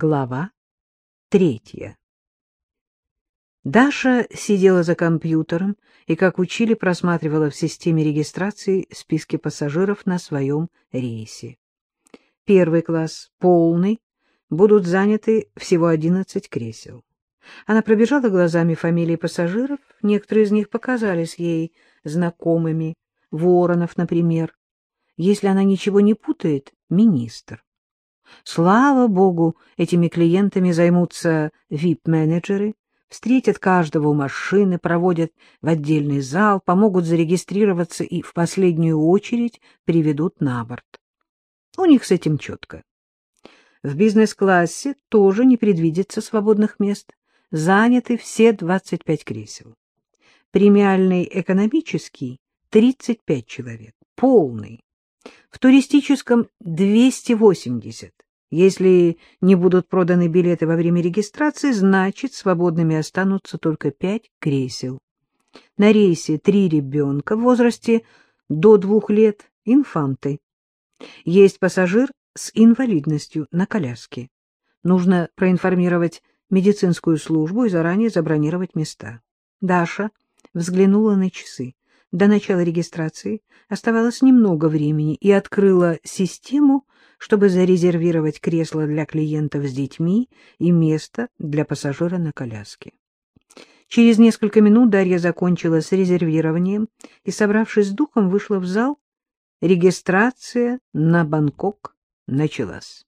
Глава третья Даша сидела за компьютером и, как учили, просматривала в системе регистрации списки пассажиров на своем рейсе. Первый класс, полный, будут заняты всего 11 кресел. Она пробежала глазами фамилии пассажиров, некоторые из них показались ей знакомыми, Воронов, например. Если она ничего не путает, министр. Слава богу, этими клиентами займутся вип-менеджеры, встретят каждого у машины, проводят в отдельный зал, помогут зарегистрироваться и в последнюю очередь приведут на борт. У них с этим четко. В бизнес-классе тоже не предвидится свободных мест. Заняты все 25 кресел. Премиальный экономический — 35 человек. Полный. В туристическом — 280. Если не будут проданы билеты во время регистрации, значит, свободными останутся только пять кресел. На рейсе три ребенка в возрасте до двух лет — инфанты. Есть пассажир с инвалидностью на коляске. Нужно проинформировать медицинскую службу и заранее забронировать места. Даша взглянула на часы. До начала регистрации оставалось немного времени и открыла систему, чтобы зарезервировать кресло для клиентов с детьми и место для пассажира на коляске. Через несколько минут Дарья закончила с резервированием и, собравшись с духом, вышла в зал. Регистрация на Бангкок началась.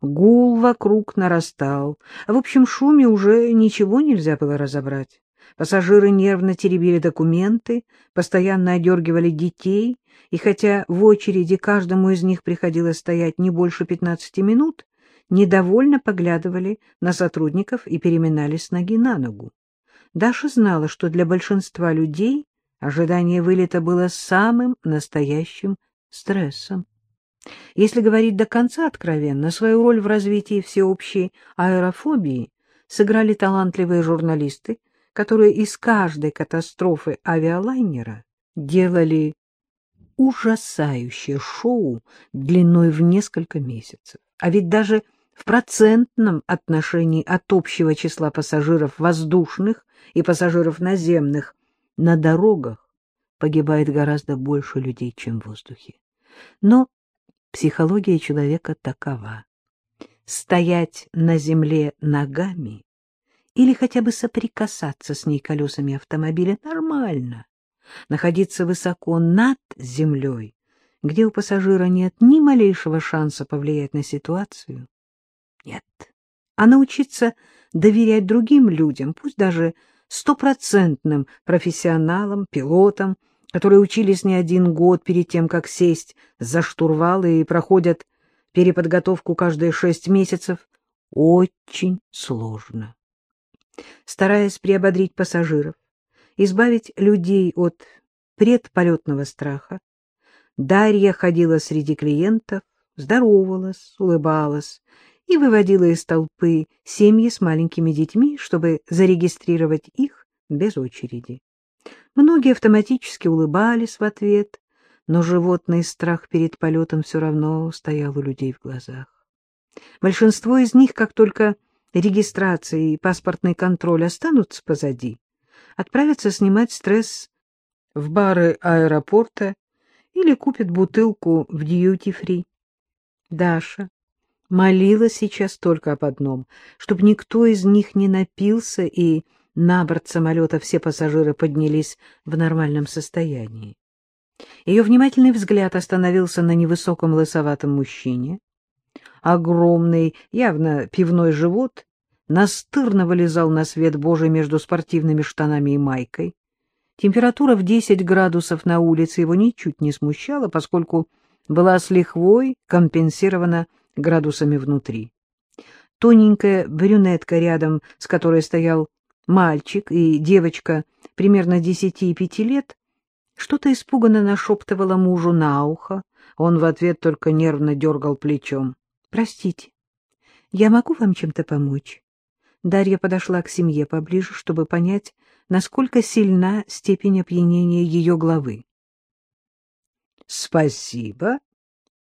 Гул вокруг нарастал. В общем шуме уже ничего нельзя было разобрать. Пассажиры нервно теребили документы, постоянно одергивали детей, и хотя в очереди каждому из них приходилось стоять не больше 15 минут, недовольно поглядывали на сотрудников и переминались с ноги на ногу. Даша знала, что для большинства людей ожидание вылета было самым настоящим стрессом. Если говорить до конца откровенно, свою роль в развитии всеобщей аэрофобии сыграли талантливые журналисты, которые из каждой катастрофы авиалайнера делали ужасающее шоу длиной в несколько месяцев. А ведь даже в процентном отношении от общего числа пассажиров воздушных и пассажиров наземных на дорогах погибает гораздо больше людей, чем в воздухе. Но психология человека такова. Стоять на земле ногами или хотя бы соприкасаться с ней колесами автомобиля нормально. Находиться высоко над землей, где у пассажира нет ни малейшего шанса повлиять на ситуацию, нет. А научиться доверять другим людям, пусть даже стопроцентным профессионалам, пилотам, которые учились не один год перед тем, как сесть за штурвал и проходят переподготовку каждые шесть месяцев, очень сложно стараясь приободрить пассажиров, избавить людей от предполетного страха, Дарья ходила среди клиентов, здоровалась, улыбалась и выводила из толпы семьи с маленькими детьми, чтобы зарегистрировать их без очереди. Многие автоматически улыбались в ответ, но животный страх перед полетом все равно стоял у людей в глазах. Большинство из них, как только регистрация и паспортный контроль останутся позади, отправятся снимать стресс в бары аэропорта или купят бутылку в дьюти-фри. Даша молила сейчас только об одном, чтобы никто из них не напился и на борт самолета все пассажиры поднялись в нормальном состоянии. Ее внимательный взгляд остановился на невысоком лысоватом мужчине, огромный, явно пивной живот, настырно вылезал на свет Божий между спортивными штанами и майкой. Температура в 10 градусов на улице его ничуть не смущала, поскольку была с лихвой компенсирована градусами внутри. Тоненькая брюнетка рядом, с которой стоял мальчик и девочка примерно десяти и пяти лет, что-то испуганно нашептывала мужу на ухо, он в ответ только нервно дергал плечом. Простите, я могу вам чем-то помочь? Дарья подошла к семье поближе, чтобы понять, насколько сильна степень опьянения ее главы. — Спасибо.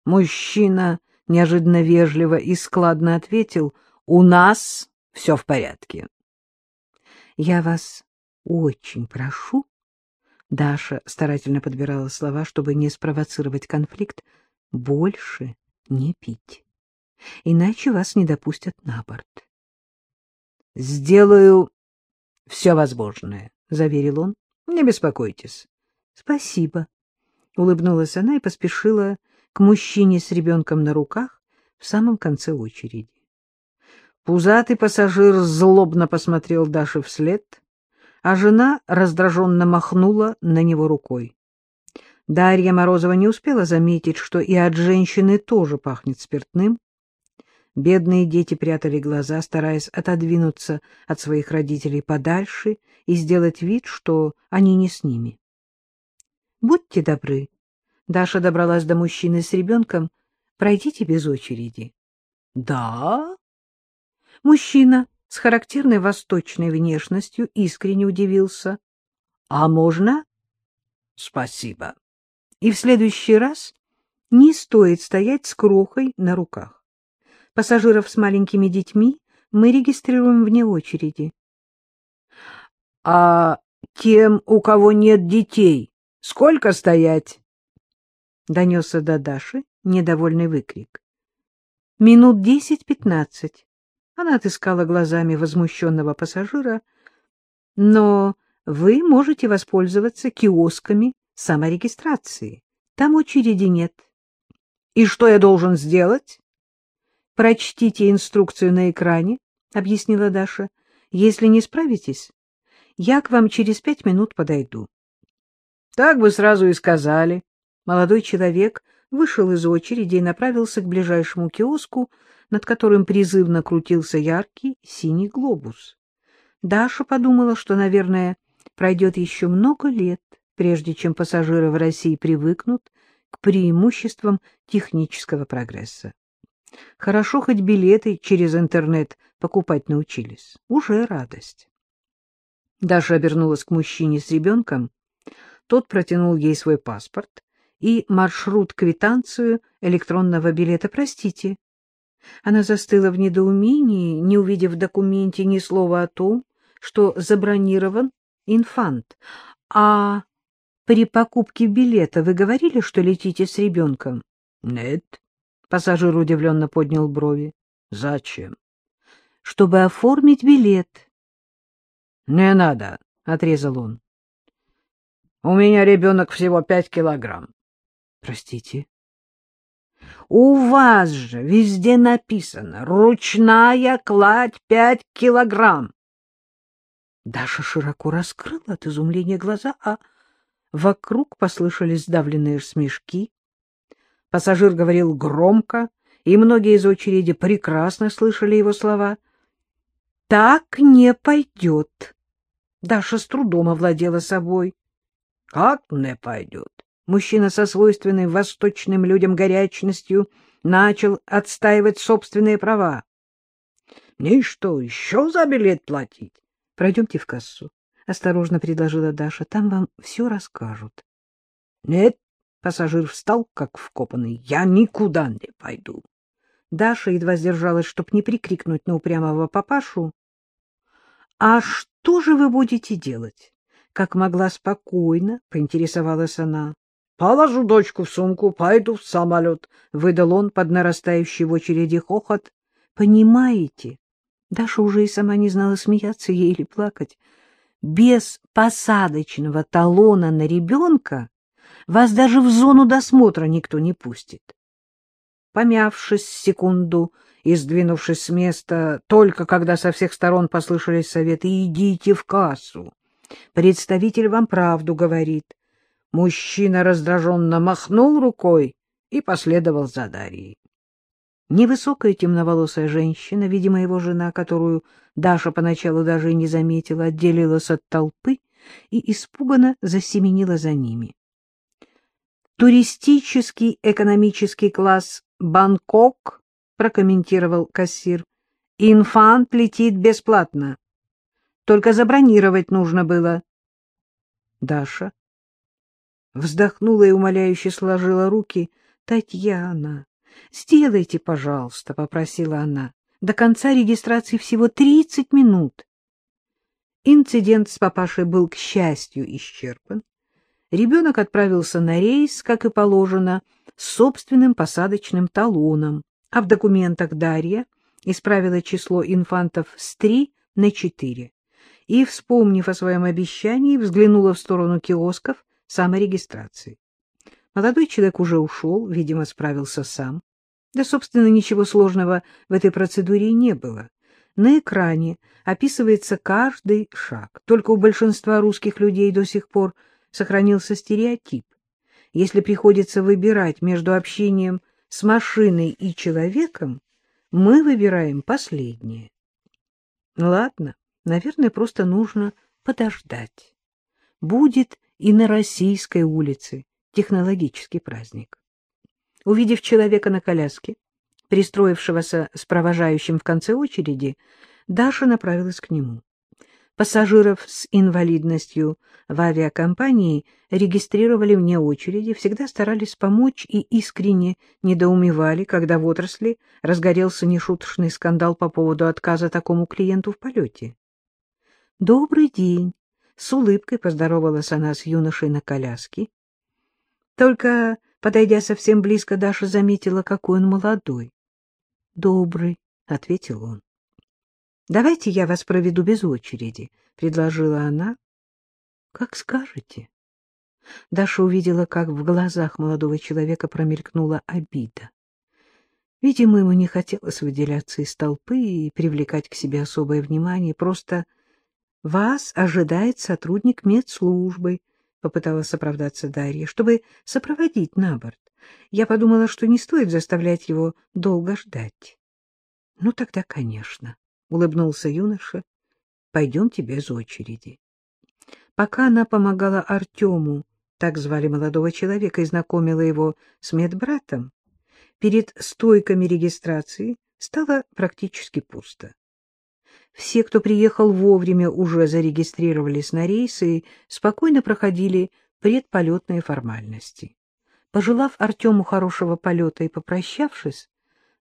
Мужчина неожиданно вежливо и складно ответил, «У нас все в порядке». «Я вас очень прошу», — Даша старательно подбирала слова, чтобы не спровоцировать конфликт, — «больше не пить, иначе вас не допустят на борт». «Сделаю все возможное», — заверил он. «Не беспокойтесь». «Спасибо», — улыбнулась она и поспешила к мужчине с ребенком на руках в самом конце очереди. Пузатый пассажир злобно посмотрел Даше вслед, а жена раздраженно махнула на него рукой. Дарья Морозова не успела заметить, что и от женщины тоже пахнет спиртным. Бедные дети прятали глаза, стараясь отодвинуться от своих родителей подальше и сделать вид, что они не с ними. — Будьте добры, Даша добралась до мужчины с ребенком. Пройдите без очереди. — Да? Мужчина с характерной восточной внешностью искренне удивился. — А можно? — Спасибо. И в следующий раз не стоит стоять с крохой на руках. Пассажиров с маленькими детьми мы регистрируем вне очереди. — А тем, у кого нет детей, сколько стоять? — донесся до Даши недовольный выкрик. Минут десять-пятнадцать она отыскала глазами возмущенного пассажира, но вы можете воспользоваться киосками саморегистрации. Там очереди нет. И что я должен сделать? Прочтите инструкцию на экране, — объяснила Даша. Если не справитесь, я к вам через пять минут подойду. Так бы сразу и сказали, Молодой человек вышел из очереди и направился к ближайшему киоску, над которым призывно крутился яркий синий глобус. Даша подумала, что, наверное, пройдет еще много лет, прежде чем пассажиры в России привыкнут к преимуществам технического прогресса. Хорошо хоть билеты через интернет покупать научились. Уже радость. Даша обернулась к мужчине с ребенком. Тот протянул ей свой паспорт и маршрут-квитанцию электронного билета. Простите. Она застыла в недоумении, не увидев в документе ни слова о том, что забронирован инфант. А при покупке билета вы говорили, что летите с ребенком? Нет. Пассажир удивленно поднял брови. Зачем? Чтобы оформить билет. Не надо, отрезал он. У меня ребенок всего пять килограмм. Простите. У вас же везде написано «ручная кладь пять килограмм». Даша широко раскрыла от изумления глаза, а вокруг послышались сдавленные смешки. Пассажир говорил громко, и многие из очереди прекрасно слышали его слова. «Так не пойдет». Даша с трудом овладела собой. «Как не пойдет? Мужчина со свойственной восточным людям горячностью начал отстаивать собственные права. — Мне что, еще за билет платить? — Пройдемте в кассу, — осторожно предложила Даша. — Там вам все расскажут. — Нет, — пассажир встал, как вкопанный, — я никуда не пойду. Даша едва сдержалась, чтоб не прикрикнуть на упрямого папашу. — А что же вы будете делать? Как могла спокойно, поинтересовалась она. Положу дочку в сумку, пойду в самолет, — выдал он под нарастающий в очереди хохот. — Понимаете? Даша уже и сама не знала, смеяться ей или плакать. Без посадочного талона на ребенка вас даже в зону досмотра никто не пустит. Помявшись секунду и сдвинувшись с места, только когда со всех сторон послышались советы «идите в кассу», представитель вам правду говорит — Мужчина раздраженно махнул рукой и последовал за Дарьей. Невысокая темноволосая женщина, видимо, его жена, которую Даша поначалу даже и не заметила, отделилась от толпы и испуганно засеменила за ними. «Туристический экономический класс Бангкок», — прокомментировал кассир, — «инфант летит бесплатно. Только забронировать нужно было». Даша Вздохнула и умоляюще сложила руки. — Татьяна, — Сделайте, пожалуйста, — попросила она. — До конца регистрации всего тридцать минут. Инцидент с папашей был, к счастью, исчерпан. Ребенок отправился на рейс, как и положено, с собственным посадочным талоном, а в документах Дарья исправила число инфантов с три на четыре и, вспомнив о своем обещании, взглянула в сторону киосков саморегистрации. Молодой человек уже ушел, видимо, справился сам. Да, собственно, ничего сложного в этой процедуре не было. На экране описывается каждый шаг. Только у большинства русских людей до сих пор сохранился стереотип. Если приходится выбирать между общением с машиной и человеком, мы выбираем последнее. Ладно, наверное, просто нужно подождать. Будет и на Российской улице технологический праздник. Увидев человека на коляске, пристроившегося с провожающим в конце очереди, Даша направилась к нему. Пассажиров с инвалидностью в авиакомпании регистрировали вне очереди, всегда старались помочь и искренне недоумевали, когда в отрасли разгорелся нешуточный скандал по поводу отказа такому клиенту в полете. «Добрый день!» — с улыбкой поздоровалась она с юношей на коляске. Только, подойдя совсем близко, Даша заметила, какой он молодой. — Добрый, — ответил он. — Давайте я вас проведу без очереди, — предложила она. — Как скажете. Даша увидела, как в глазах молодого человека промелькнула обида. Видимо, ему не хотелось выделяться из толпы и привлекать к себе особое внимание. Просто вас ожидает сотрудник медслужбы, попыталась оправдаться Дарья, чтобы сопроводить на борт. Я подумала, что не стоит заставлять его долго ждать. — Ну, тогда, конечно, — улыбнулся юноша. — Пойдемте без очереди. Пока она помогала Артему, так звали молодого человека, и знакомила его с медбратом, перед стойками регистрации стало практически пусто. Все, кто приехал вовремя, уже зарегистрировались на рейсы и спокойно проходили предполетные формальности. Пожелав Артему хорошего полета и попрощавшись,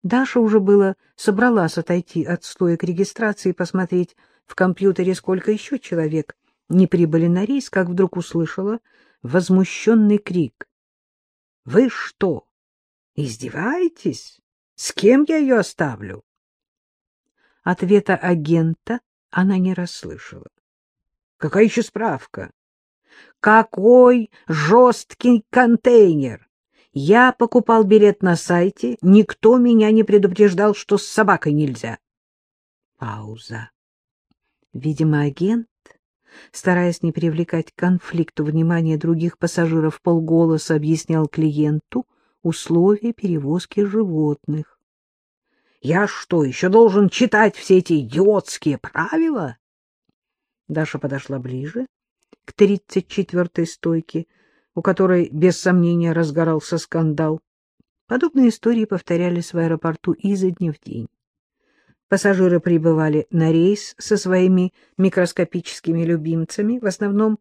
Даша уже было собралась отойти от стоек регистрации и посмотреть в компьютере, сколько еще человек не прибыли на рейс, как вдруг услышала возмущенный крик. — Вы что, издеваетесь? С кем я ее оставлю? Ответа агента она не расслышала. — Какая еще справка? — Какой жесткий контейнер! Я покупал билет на сайте, никто меня не предупреждал, что с собакой нельзя. Пауза. Видимо, агент, стараясь не привлекать к конфликту внимания других пассажиров, полголоса объяснял клиенту условия перевозки животных. Я что, еще должен читать все эти идиотские правила? Даша подошла ближе, к тридцать четвертой стойке, у которой, без сомнения, разгорался скандал. Подобные истории повторялись в аэропорту изо дня в день. Пассажиры прибывали на рейс со своими микроскопическими любимцами, в основном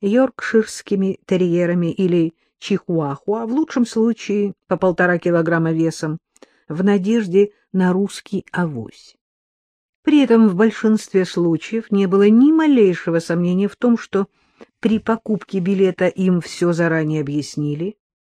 йоркширскими терьерами или чихуахуа, в лучшем случае по полтора килограмма весом, в надежде на русский авось. При этом в большинстве случаев не было ни малейшего сомнения в том, что при покупке билета им все заранее объяснили,